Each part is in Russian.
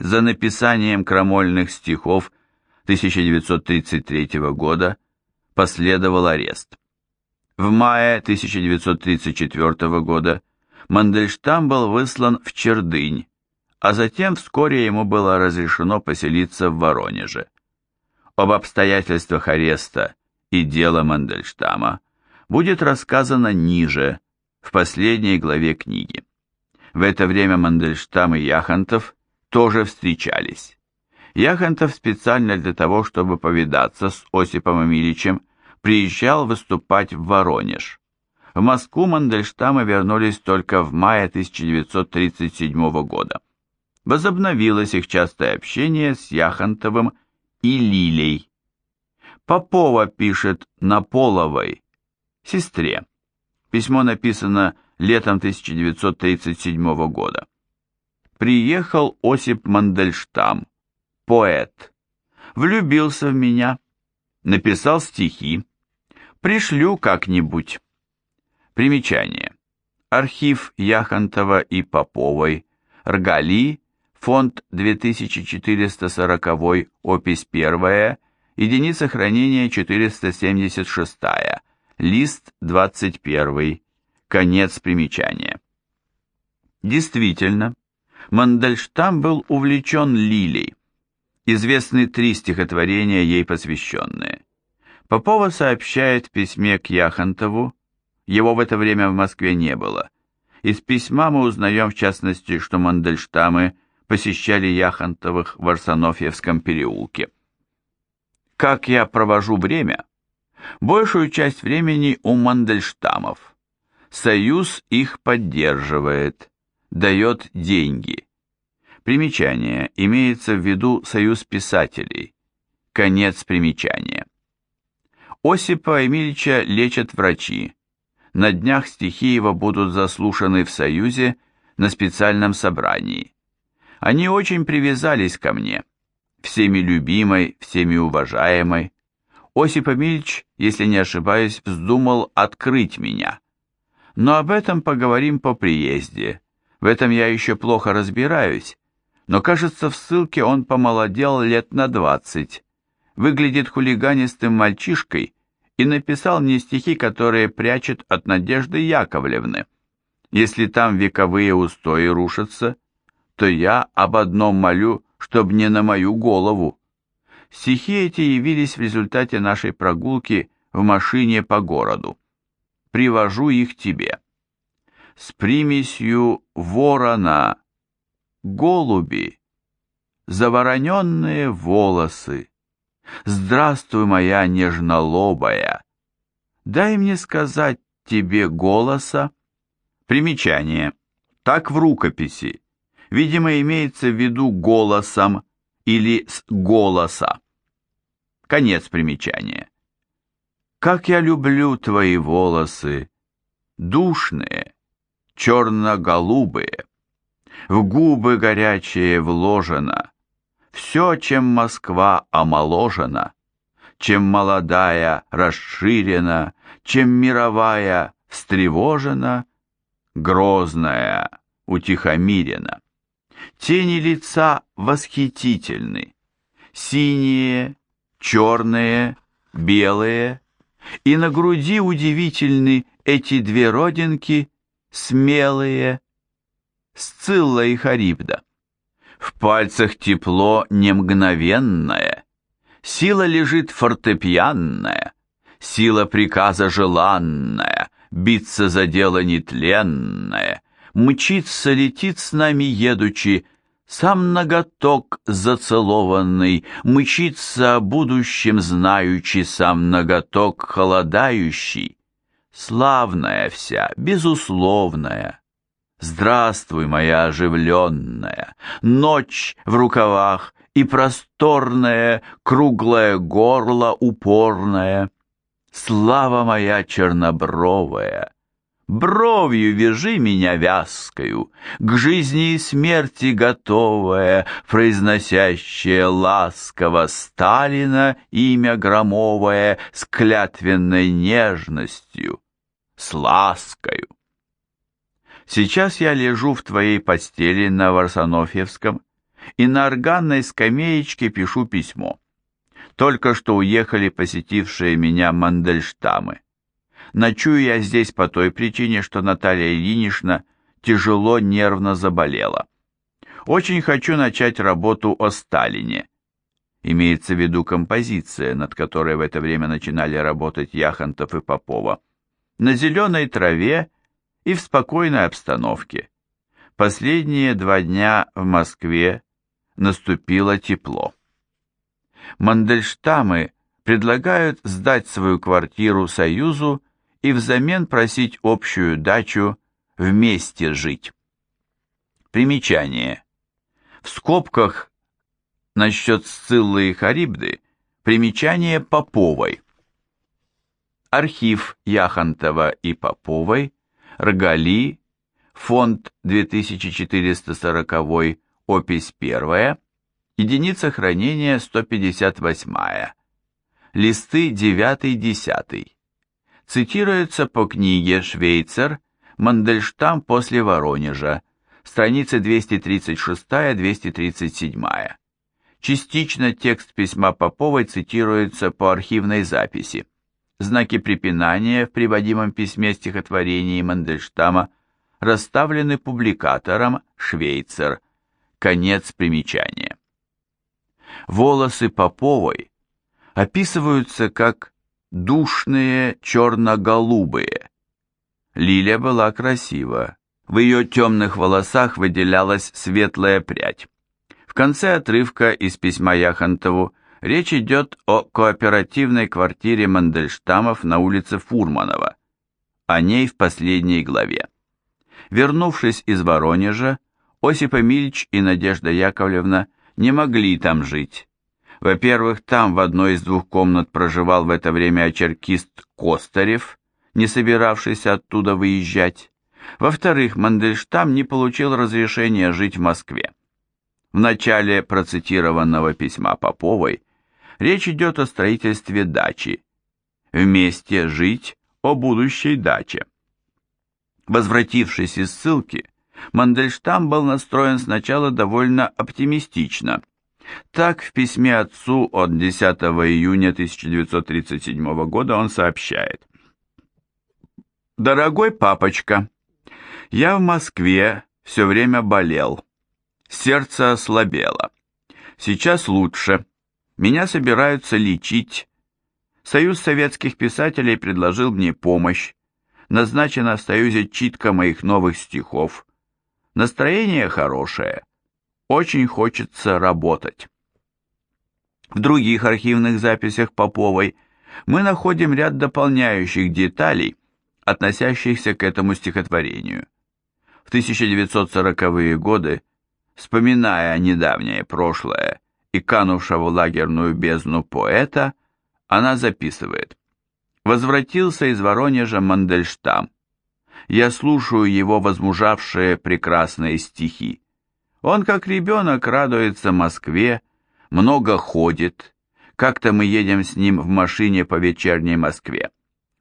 За написанием крамольных стихов 1933 года последовал арест. В мае 1934 года Мандельштам был выслан в Чердынь, а затем вскоре ему было разрешено поселиться в Воронеже. Об обстоятельствах ареста и дела Мандельштама будет рассказано ниже, в последней главе книги. В это время Мандельштам и Яхонтов тоже встречались. Яхонтов специально для того, чтобы повидаться с Осипом Эмильичем, приезжал выступать в Воронеж. В Москву Мандельштамы вернулись только в мае 1937 года. Возобновилось их частое общение с Яхонтовым и Лилей. Попова пишет Наполовой, сестре. Письмо написано летом 1937 года. Приехал Осип Мандельштам, поэт. Влюбился в меня, написал стихи. Пришлю как-нибудь. Примечание. Архив Яхонтова и Поповой, Ргали, фонд 2440, опись 1, единица хранения 476, лист 21, конец примечания. Действительно, Мандельштам был увлечен лилией. Известны три стихотворения, ей посвященные. Попова сообщает в письме к Яхонтову, его в это время в Москве не было. Из письма мы узнаем в частности, что Мандельштамы посещали Яхонтовых в Арсенофьевском переулке. Как я провожу время? Большую часть времени у Мандельштамов. Союз их поддерживает, дает деньги. Примечание. Имеется в виду Союз писателей. Конец примечания. Осипа Эмильича лечат врачи. На днях стихи его будут заслушаны в Союзе на специальном собрании. Они очень привязались ко мне, всеми любимой, всеми уважаемой. Осип Эмильич, если не ошибаюсь, вздумал открыть меня. Но об этом поговорим по приезде. В этом я еще плохо разбираюсь, но, кажется, в ссылке он помолодел лет на двадцать, выглядит хулиганистым мальчишкой и написал мне стихи, которые прячет от Надежды Яковлевны. Если там вековые устои рушатся, то я об одном молю, чтоб не на мою голову. Стихи эти явились в результате нашей прогулки в машине по городу. Привожу их тебе. С примесью ворона, голуби, завороненные волосы. Здравствуй, моя нежнолобая. Дай мне сказать тебе голоса. Примечание. Так в рукописи видимо, имеется в виду голосом или с голоса. Конец примечания. Как я люблю твои волосы, душные, черно-голубые, в губы горячие вложено, все, чем Москва омоложена, чем молодая расширена, чем мировая встревожена, грозная утихомирена. Тени лица восхитительны. Синие, черные, белые. И на груди удивительны эти две родинки, смелые. Сцилла и Харибда. В пальцах тепло немгновенное. Сила лежит фортепианная, Сила приказа желанная, Биться за дело нетленное — мчится, летит с нами едучи, сам ноготок зацелованный, мчится о будущем знаючи, сам ноготок холодающий. Славная вся, безусловная, Здравствуй, моя оживленная, Ночь в рукавах и просторное, Круглое горло упорное. Слава моя чернобровая, Бровью вяжи меня вязкою, К жизни и смерти готовая, Произносящая ласково Сталина имя громовое С клятвенной нежностью, с ласкою. Сейчас я лежу в твоей постели на Варсонофьевском, и на органной скамеечке пишу письмо. Только что уехали посетившие меня Мандельштамы. Ночую я здесь по той причине, что Наталья Ильинична тяжело нервно заболела. Очень хочу начать работу о Сталине. Имеется в виду композиция, над которой в это время начинали работать Яхонтов и Попова. На зеленой траве и в спокойной обстановке. Последние два дня в Москве наступило тепло. Мандельштамы предлагают сдать свою квартиру Союзу и взамен просить общую дачу вместе жить. Примечание. В скобках насчет Сциллы и Харибды примечание Поповой. Архив Яхонтова и Поповой, Рогали, фонд 2440, опись 1, единица хранения 158, листы 9-10. Цитируется по книге «Швейцар», Мандельштам после Воронежа, страницы 236-237. Частично текст письма Поповой цитируется по архивной записи. Знаки препинания в приводимом письме стихотворении Мандельштама расставлены публикатором Швейцер. Конец примечания. Волосы Поповой описываются как душные черно-голубые. Лиля была красива. В ее темных волосах выделялась светлая прядь. В конце отрывка из письма Яхонтову речь идет о кооперативной квартире Мандельштамов на улице Фурманова, о ней в последней главе. Вернувшись из Воронежа, Осип Эмильевич и Надежда Яковлевна не могли там жить. Во-первых, там в одной из двух комнат проживал в это время очеркист Костарев, не собиравшийся оттуда выезжать. Во-вторых, Мандельштам не получил разрешения жить в Москве. В начале процитированного письма Поповой речь идет о строительстве дачи. Вместе жить о будущей даче. Возвратившись из ссылки, Мандельштам был настроен сначала довольно оптимистично. Так, в письме отцу от 10 июня 1937 года он сообщает. «Дорогой папочка, я в Москве все время болел. Сердце ослабело. Сейчас лучше. Меня собираются лечить. Союз советских писателей предложил мне помощь. Назначена в Союзе читка моих новых стихов. Настроение хорошее. Очень хочется работать. В других архивных записях Поповой мы находим ряд дополняющих деталей, относящихся к этому стихотворению. В 1940-е годы Вспоминая недавнее прошлое и канувшего в лагерную бездну поэта, она записывает «Возвратился из Воронежа Мандельштам. Я слушаю его возмужавшие прекрасные стихи. Он, как ребенок, радуется Москве, много ходит. Как-то мы едем с ним в машине по вечерней Москве.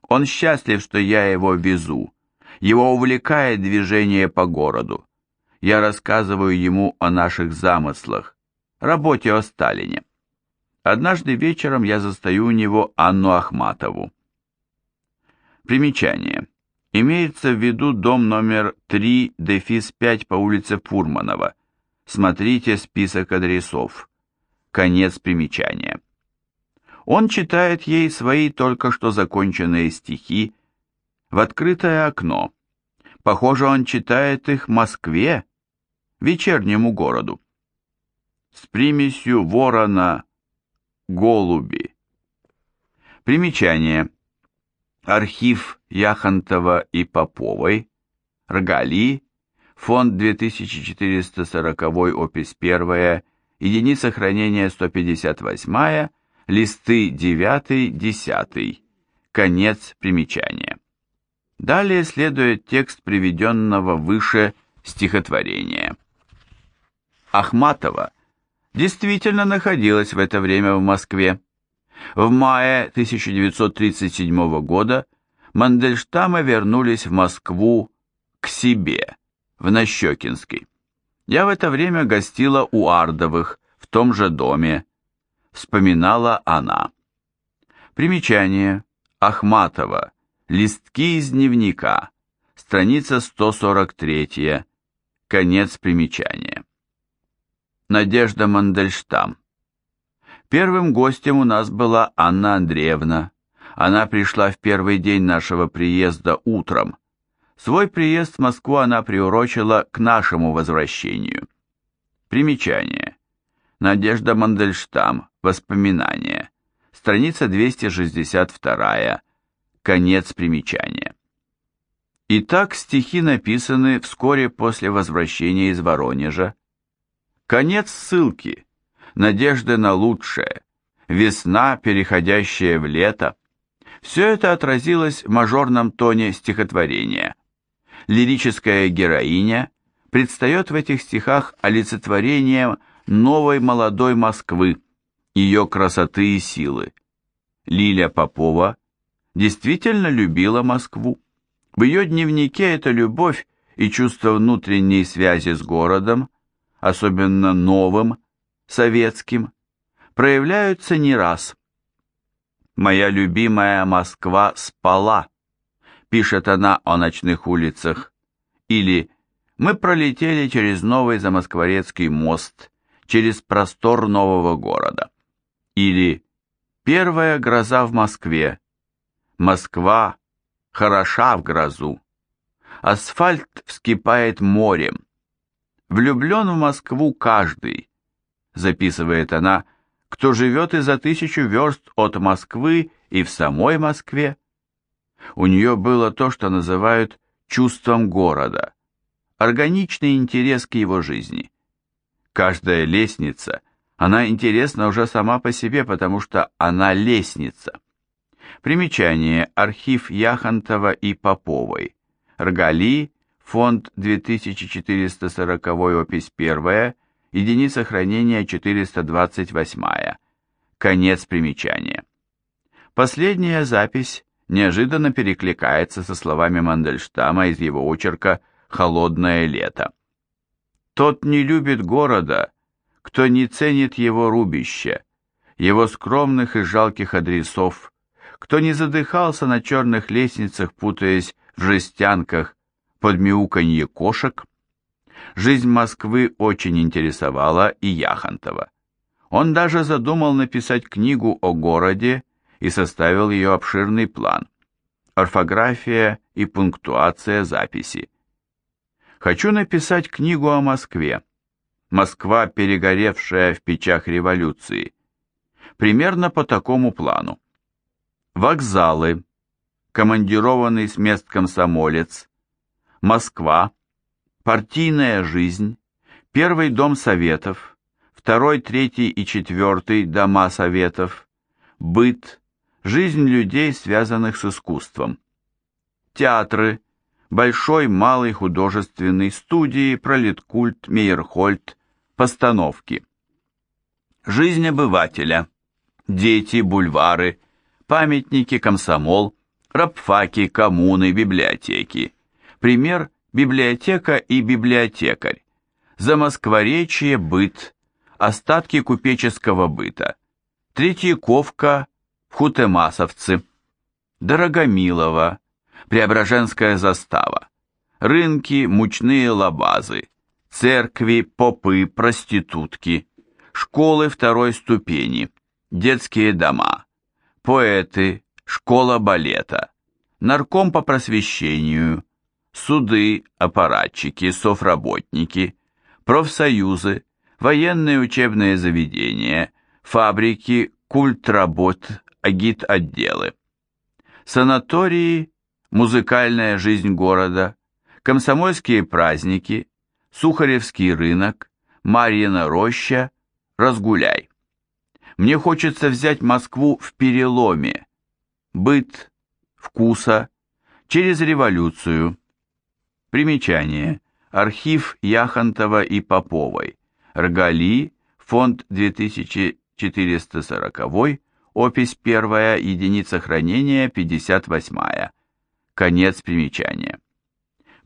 Он счастлив, что я его везу. Его увлекает движение по городу я рассказываю ему о наших замыслах, работе о Сталине. Однажды вечером я застаю у него Анну Ахматову. Примечание. Имеется в виду дом номер 3, дефис 5 по улице Фурманова. Смотрите список адресов. Конец примечания. Он читает ей свои только что законченные стихи в открытое окно. Похоже, он читает их Москве, вечернему городу. С примесью ворона голуби. Примечание. Архив Яхонтова и Поповой, Рогали, фонд 2440, опись 1, единица хранения 158, листы 9-10, конец примечания. Далее следует текст приведенного выше стихотворения. Ахматова действительно находилась в это время в Москве. В мае 1937 года Мандельштамы вернулись в Москву к себе, в Нащекинский. Я в это время гостила у Ардовых, в том же доме. Вспоминала она. Примечание. Ахматова. Листки из дневника. Страница 143. Конец примечания. Надежда Мандельштам. Первым гостем у нас была Анна Андреевна. Она пришла в первый день нашего приезда утром. Свой приезд в Москву она приурочила к нашему возвращению. Примечание. Надежда Мандельштам. Воспоминания. Страница 262. Конец примечания. Итак, стихи написаны вскоре после возвращения из Воронежа. Конец ссылки. Надежды на лучшее. Весна, переходящая в лето. Все это отразилось в мажорном тоне стихотворения. Лирическая героиня предстает в этих стихах олицетворением новой молодой Москвы, ее красоты и силы. Лиля Попова действительно любила Москву. В ее дневнике эта любовь и чувство внутренней связи с городом, особенно новым, советским, проявляются не раз. «Моя любимая Москва спала», пишет она о ночных улицах, или «Мы пролетели через новый Замоскворецкий мост, через простор нового города», или «Первая гроза в Москве», «Москва хороша в грозу», «Асфальт вскипает морем», «Влюблен в Москву каждый», записывает она, «кто живет и за тысячу верст от Москвы и в самой Москве». У нее было то, что называют чувством города, органичный интерес к его жизни. Каждая лестница, она интересна уже сама по себе, потому что она лестница. Примечание. Архив Яхонтова и Поповой. Ргали, фонд 2440, опись 1, единица хранения 428. Конец примечания. Последняя запись неожиданно перекликается со словами Мандельштама из его очерка «Холодное лето». «Тот не любит города, кто не ценит его рубище, его скромных и жалких адресов, кто не задыхался на черных лестницах, путаясь в жестянках под мяуканье кошек. Жизнь Москвы очень интересовала и Яхонтова. Он даже задумал написать книгу о городе и составил ее обширный план. Орфография и пунктуация записи. Хочу написать книгу о Москве. Москва, перегоревшая в печах революции. Примерно по такому плану. Вокзалы. Командированный с мест комсомолец. Москва. Партийная жизнь. Первый дом советов. Второй, третий и четвертый дома советов. Быт жизнь людей, связанных с искусством. Театры, большой, малый, художественный, студии, пролеткульт, мейерхольд, постановки. Жизнь обывателя, дети, бульвары, памятники, комсомол, рабфаки, коммуны, библиотеки. Пример – библиотека и библиотекарь. Замоскворечье, быт, остатки купеческого быта. Третьяковка, Хутемасовцы, Дорогомилово, Преображенская застава, рынки, мучные лабазы, церкви, попы, проститутки, школы второй ступени, детские дома, поэты, школа балета, нарком по просвещению, суды, аппаратчики, софработники, профсоюзы, военные учебные заведения, фабрики, культ работ, агит-отделы. Санатории, музыкальная жизнь города, комсомольские праздники, Сухаревский рынок, Марьина роща, Разгуляй. Мне хочется взять Москву в переломе, быт, вкуса, через революцию. Примечание. Архив Яхонтова и Поповой. Ргали, фонд 2440 Опись первая, единица хранения 58. Конец примечания.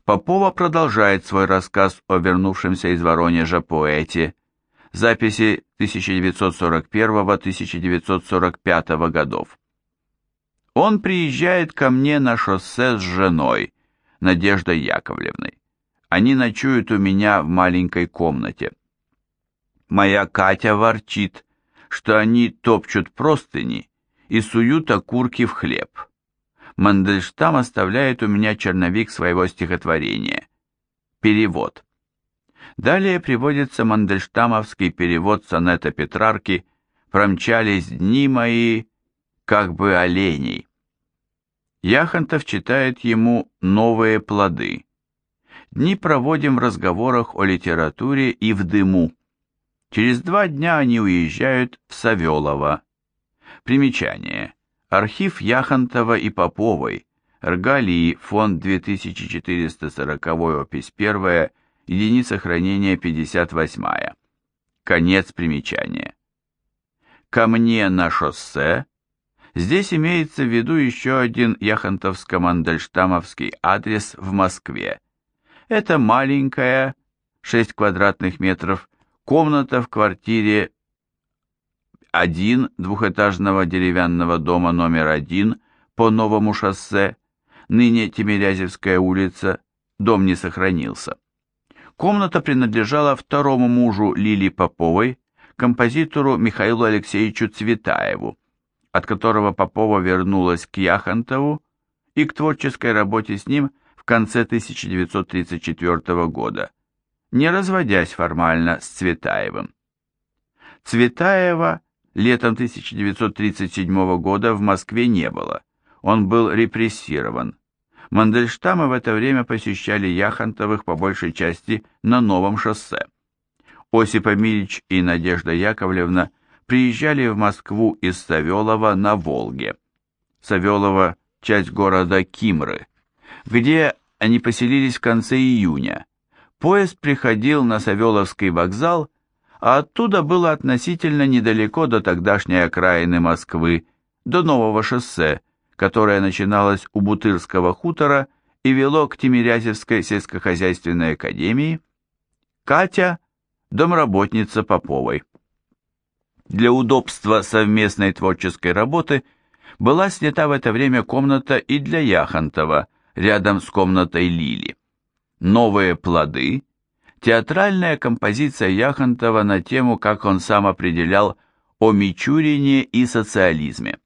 Попова продолжает свой рассказ о вернувшемся из Воронежа поэте, записи 1941-1945 годов. Он приезжает ко мне на шоссе с женой, Надеждой Яковлевной. Они ночуют у меня в маленькой комнате. Моя Катя ворчит, что они топчут простыни и суют окурки в хлеб. Мандельштам оставляет у меня черновик своего стихотворения. Перевод. Далее приводится мандельштамовский перевод сонета Петрарки «Промчались дни мои, как бы оленей». Яхонтов читает ему «Новые плоды». Дни проводим в разговорах о литературе и в дыму. Через два дня они уезжают в Савелово. Примечание. Архив Яхонтова и Поповой. Ргалии, фонд 2440, опись 1, единица хранения 58. Конец примечания. Ко мне на шоссе. Здесь имеется в виду еще один яхонтовско-мандельштамовский адрес в Москве. Это маленькая, 6 квадратных метров, комната в квартире один двухэтажного деревянного дома номер один по новому шоссе, ныне Тимирязевская улица, дом не сохранился. Комната принадлежала второму мужу Лили Поповой, композитору Михаилу Алексеевичу Цветаеву, от которого Попова вернулась к Яхонтову и к творческой работе с ним в конце 1934 года, не разводясь формально с Цветаевым. Цветаева летом 1937 года в Москве не было. Он был репрессирован. Мандельштамы в это время посещали Яхонтовых по большей части на новом шоссе. Осип Амильевич и Надежда Яковлевна приезжали в Москву из Савелова на Волге. Савелово – часть города Кимры, где они поселились в конце июня. Поезд приходил на Савеловский вокзал а оттуда было относительно недалеко до тогдашней окраины Москвы, до нового шоссе, которое начиналось у Бутырского хутора и вело к Тимирязевской сельскохозяйственной академии, Катя – домработница Поповой. Для удобства совместной творческой работы была снята в это время комната и для Яхонтова, рядом с комнатой Лили. Новые плоды Театральная композиция Яхонтова на тему, как он сам определял, о Мичурине и социализме.